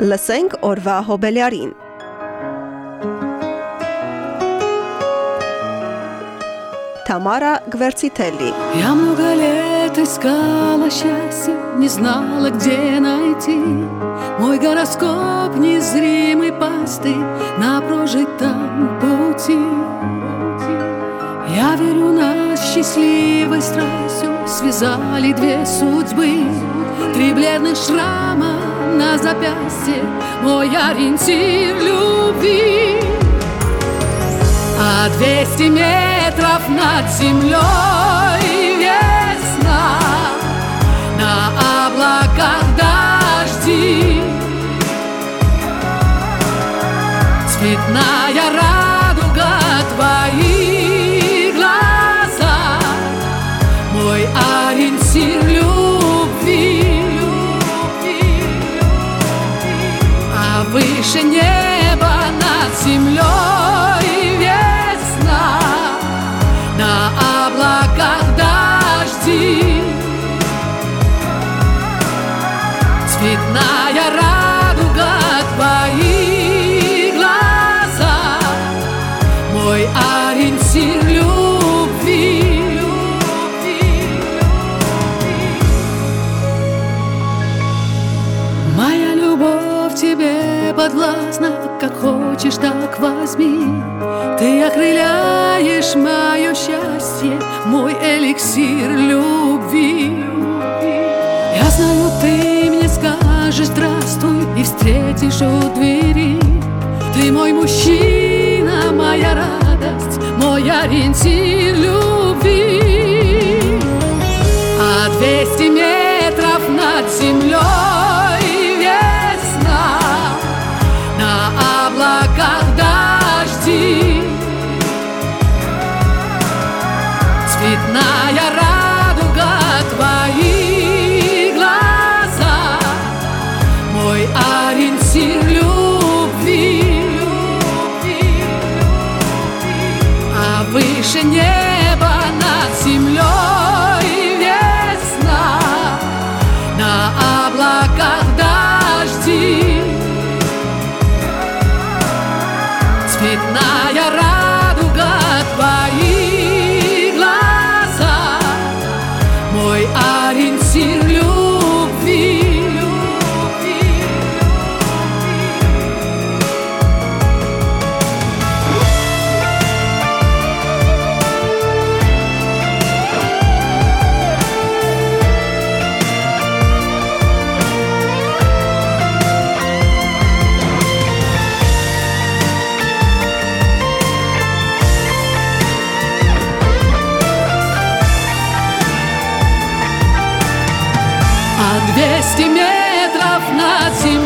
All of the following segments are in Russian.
Լսենք օրվա հոբելյարին։ Тамара Гверцителли. Я много лет искала счастье, не знала, где найти. Мой гороскоп незримый пасты на прожитом пути. Я верю, нас счастливой страстью связали две судьбы. Три бледных шрама на запястье, мой ориентир любви. А двести метров над землей весна На облаках дожди Цветная радуга тебе как хочешь, так возьми. Ты окрыляешь мое счастье, мой эликсир любви. Я знаю, ты мне скажешь здравствуй и встретишь у двери. Ты мой мужчина, моя радость, мой ориентир любви. А двести метров выше двести метров над землей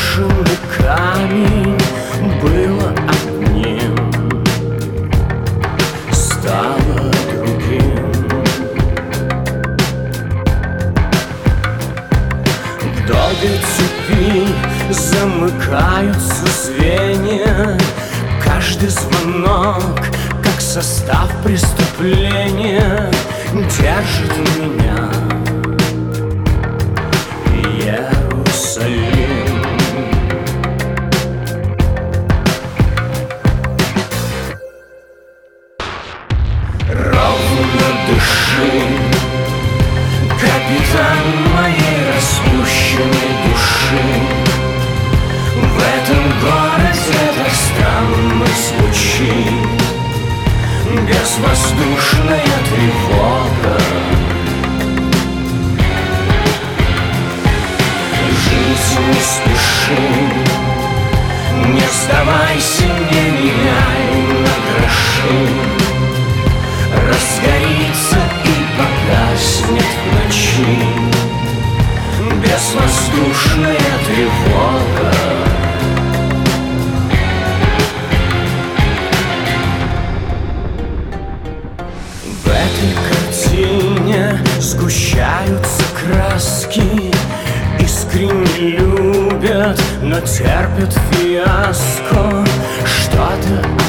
брошенный Безвоздушная тревога. Жизнь не спеши Не сдавайся, не меняй на гроши. Разгорится и погаснет в ночи. Безвоздушная тревога сгущаются краски Искренне любят, но терпят фиаско. Что-то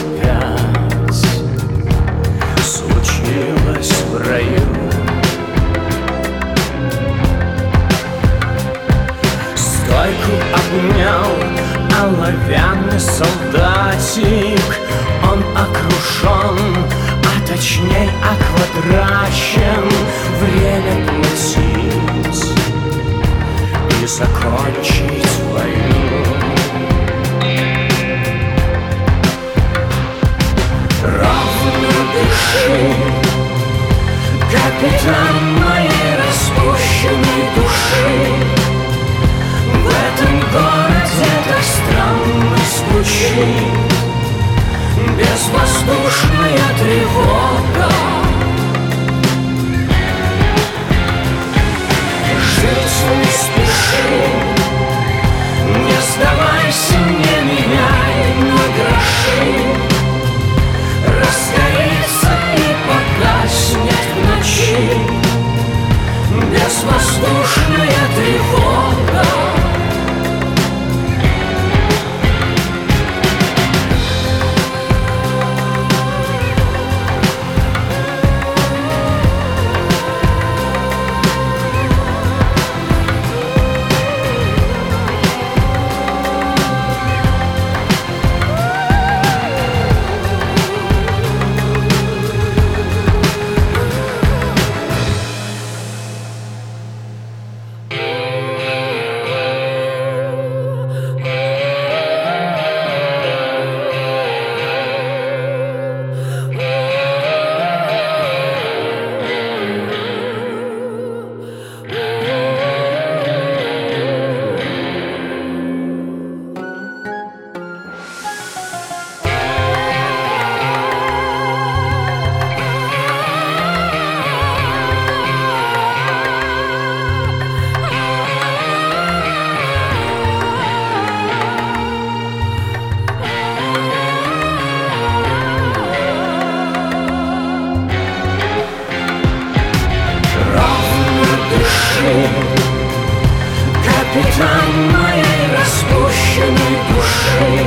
капитан моей распущенной души.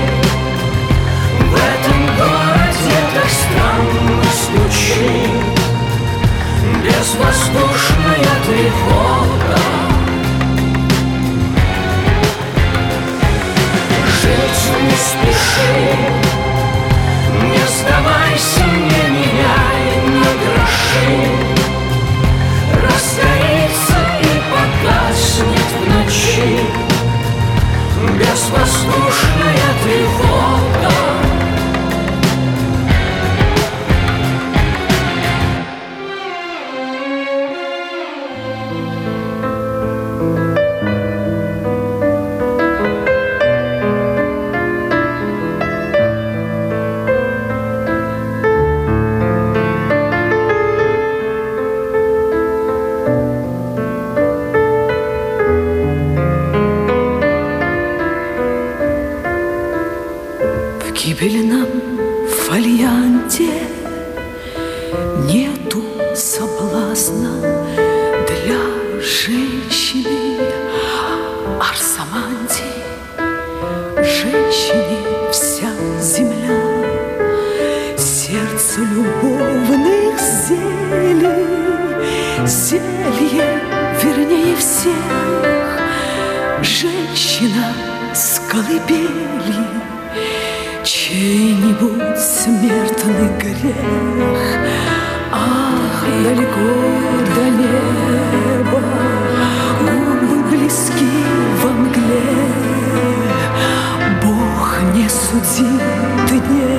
В этом городе так странно звучит. Безвоздушная тревога. Жить не спеши. Не сдавайся, не меняй на гроши Безвоздушная тревога чей-нибудь смертный грех. Ах, далеко до неба, губы близки во мгле, Бог не судит и не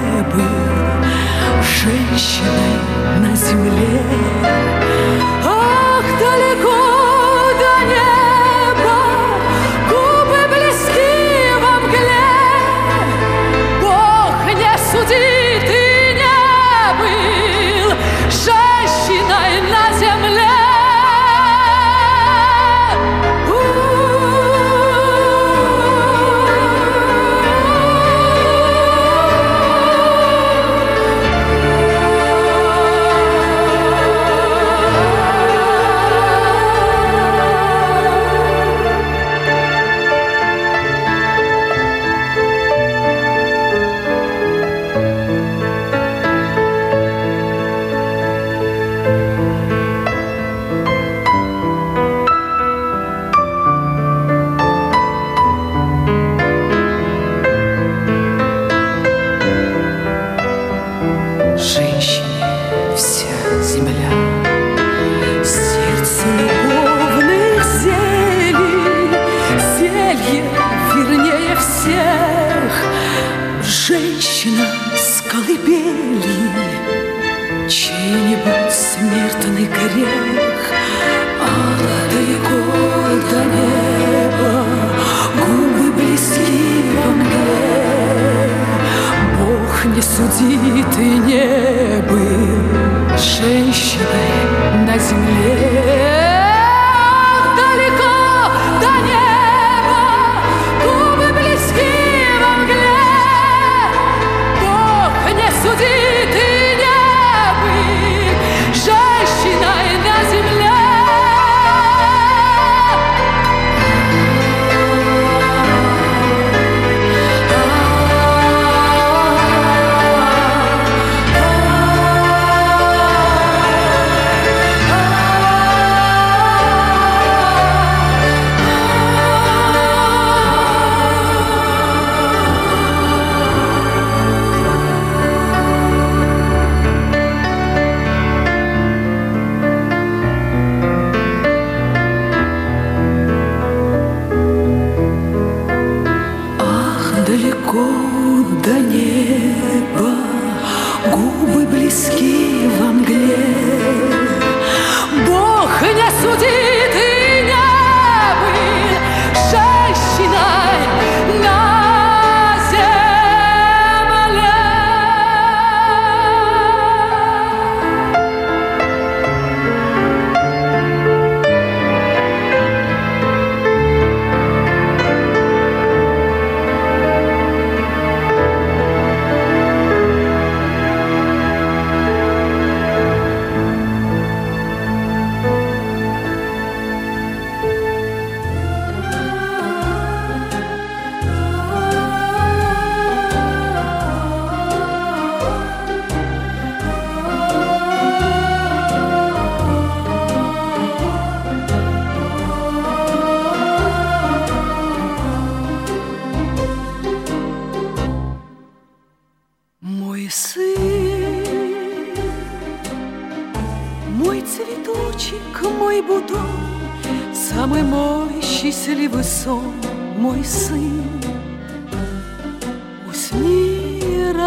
женщиной на земле. Ах, далеко смертный грех, а далеко до неба губы близки во мгле. Бог не судит и не был женщиной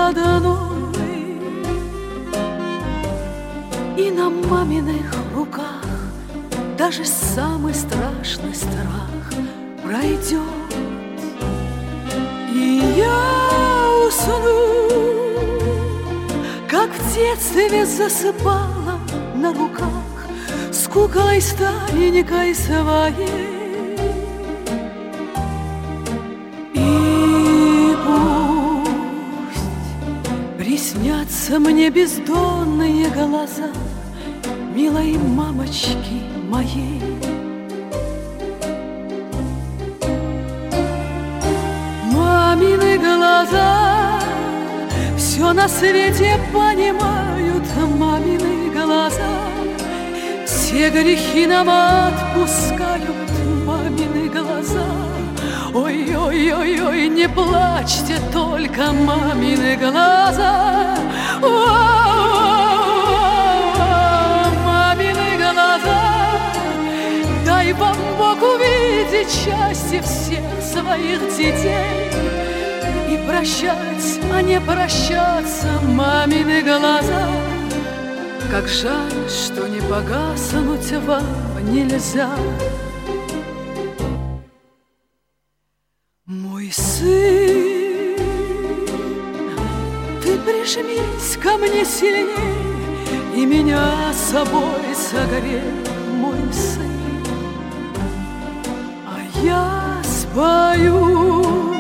Родной, и на маминых руках Даже самый страшный страх пройдет. И я усну, как в детстве засыпала на руках С куклой старенькой своей. Снятся мне бездонные глаза Милой мамочки моей. Мамины глаза Все на свете понимают Мамины глаза Все грехи нам отпускают Ой-ой-ой-ой, не плачьте только мамины глаза. Мамины глаза, дай Бог увидеть счастье всех своих детей и прощать, а не прощаться мамины глаза. Как жаль, что не погаснуть вам нельзя. Прижмись ко мне сильнее И меня собой согрей, мой сын. А я спою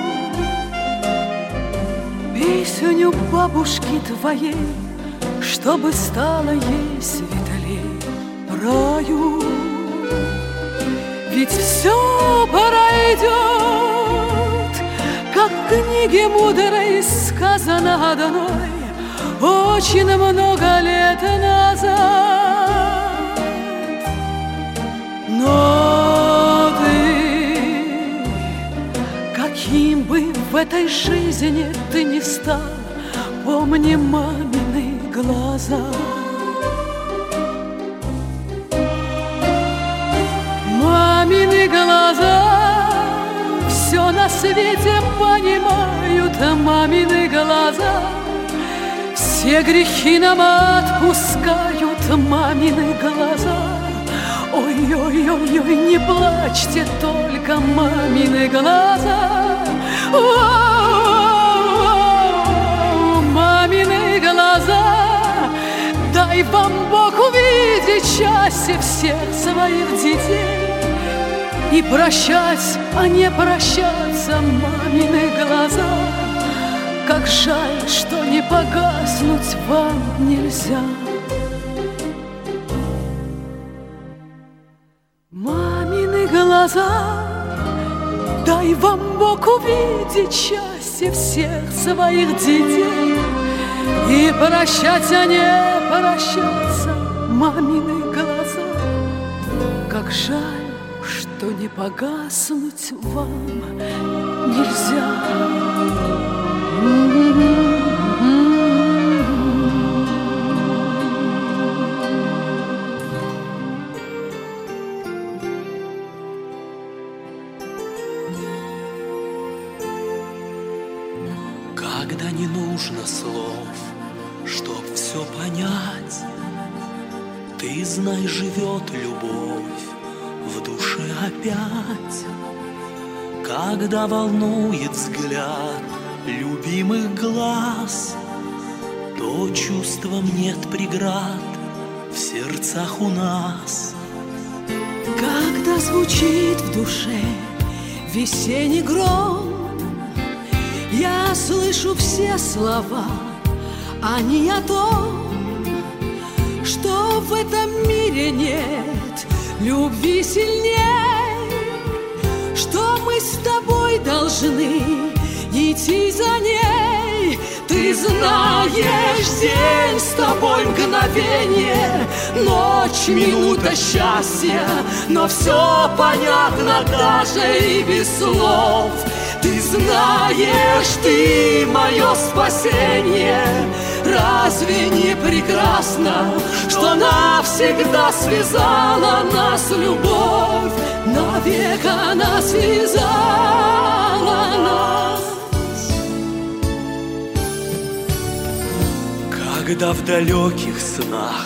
песню бабушки твоей чтобы стало ей светлей раю. Ведь все пройдет, как книге мудрой сказано одной очень много лет назад. Но ты, каким бы в этой жизни ты ни стал, помни мамины глаза. Мамины глаза все на свете понимают, мамины глаза все грехи нам отпускают, мамины глаза. Ой-ой-ой-ой, не плачьте только, мамины глаза. О-о-о, мамины глаза. Дай вам Бог увидеть счастье всех своих детей И прощать, а не прощаться мамины глаза Как жаль, что не погаснуть вам нельзя Мамины глаза Дай вам Бог увидеть счастье всех своих детей И прощать, а не прощаться мамины глаза. Как жаль, что не погаснуть вам нельзя. Когда не нужно слов, чтоб все понять, Ты знай, живет любовь в душе опять. Когда волнует взгляд любимых глаз, То чувством нет преград в сердцах у нас. Когда звучит в душе весенний гром, Я слышу все слова, они о том, Что в этом мире нет любви сильней, Что мы с тобой должны идти за ней. Ты знаешь, день с тобой мгновение, Ночь, минута счастья, Но все понятно даже и без слов. Ты знаешь, ты мое спасение, Разве не прекрасно, что навсегда связала нас любовь, Навек она связала нас. Когда в далеких снах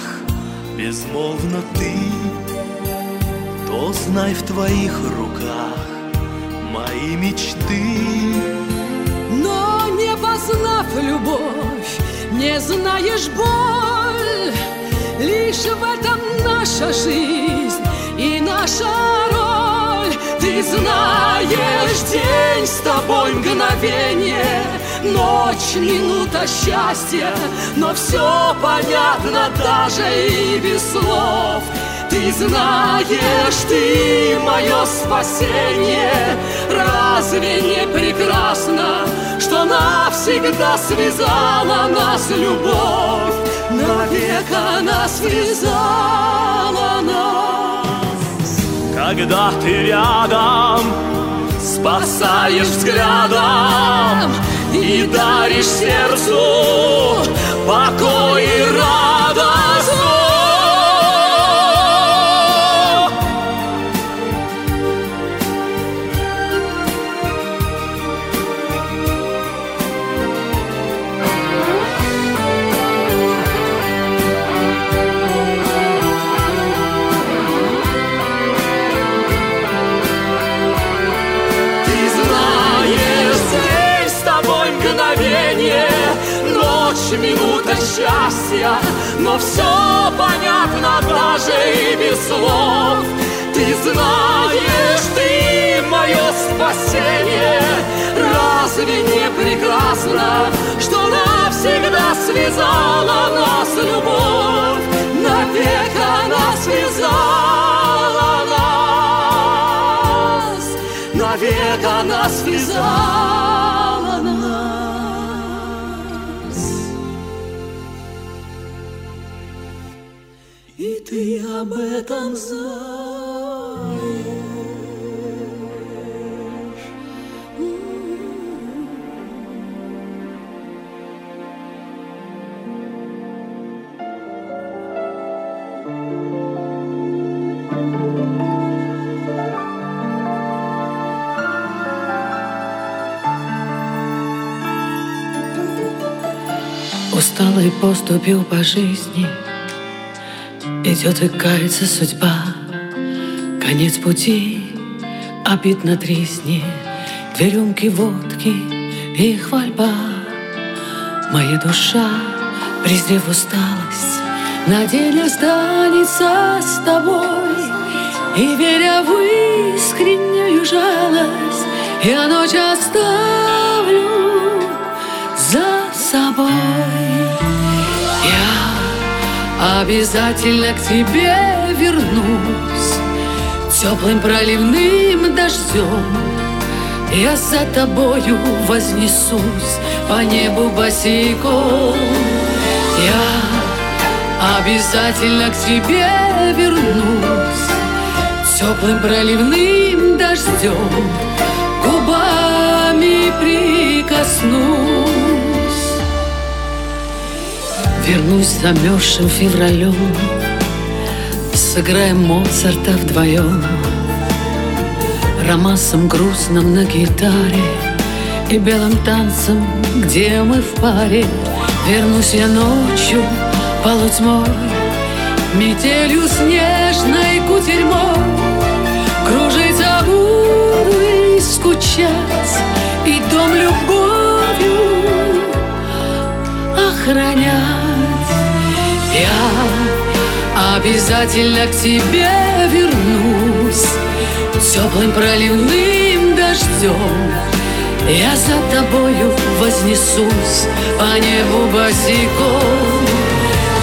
безмолвно ты, То знай в твоих руках мои мечты. Но не познав любовь, не знаешь боль, Лишь в этом наша жизнь и наша роль. Ты знаешь, день с тобой мгновение, Ночь, минута счастья, но все понятно даже и без слов. Ты знаешь, ты мое спасение, Разве не прекрасно, что навсегда связала нас любовь? навек она связала нас. Когда ты рядом, спасаешь взглядом И даришь сердцу покой и радость счастья, но все понятно даже и без слов. Ты знаешь, ты мое спасение, разве не прекрасно, что навсегда связала нас любовь, навек она связала нас, навек она связала ты об этом знаешь. Усталый поступил по жизни — Идет и кается судьба, конец пути, обид на тресни, Две рюмки водки и хвальба. Моя душа, презрев усталость, На деле останется с тобой. И веря в искреннюю жалость, Я ночь оставлю за собой. Обязательно к тебе вернусь. Теплым проливным дождем Я за тобою вознесусь По небу босиком. Я обязательно к тебе вернусь. Теплым проливным дождем Губами прикоснусь Вернусь замерзшим февралем. Сыграем Моцарта вдвоем. Романсом грустным на гитаре И белым танцем, где мы в паре. Вернусь я ночью полутьмой Метелью снежной кутерьмой. Кружиться буду и скучать И дом любовью охранять обязательно к тебе вернусь. Теплым проливным дождем Я за тобою вознесусь. По небу босиком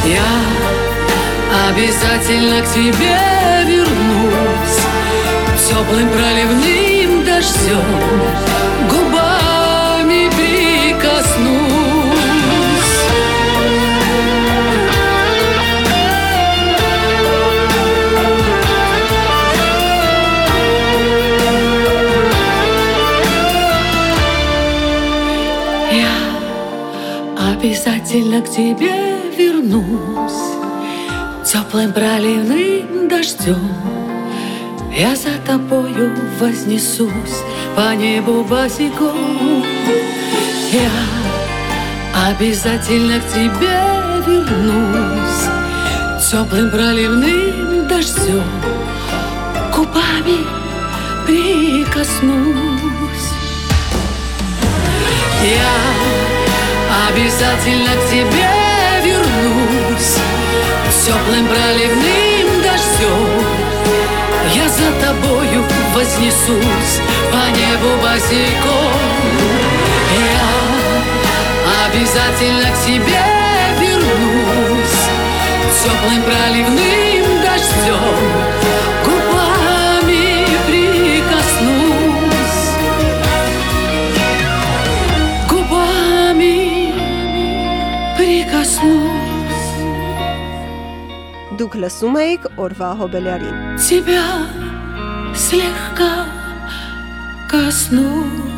Я обязательно к тебе вернусь. Теплым проливным дождем тебе вернусь. Теплым проливным дождем Я за тобою вознесусь По небу босиком. Я обязательно к тебе вернусь. Теплым проливным дождем Губами прикоснусь. Я Обязательно к тебе вернусь. Теплым проливным дождем Я за тобою вознесусь. По небу босиком Я обязательно к тебе вернусь. Теплым проливным дождем Դուք լսում էիք օրվա հոբելյարին։ Тебя слегка коснусь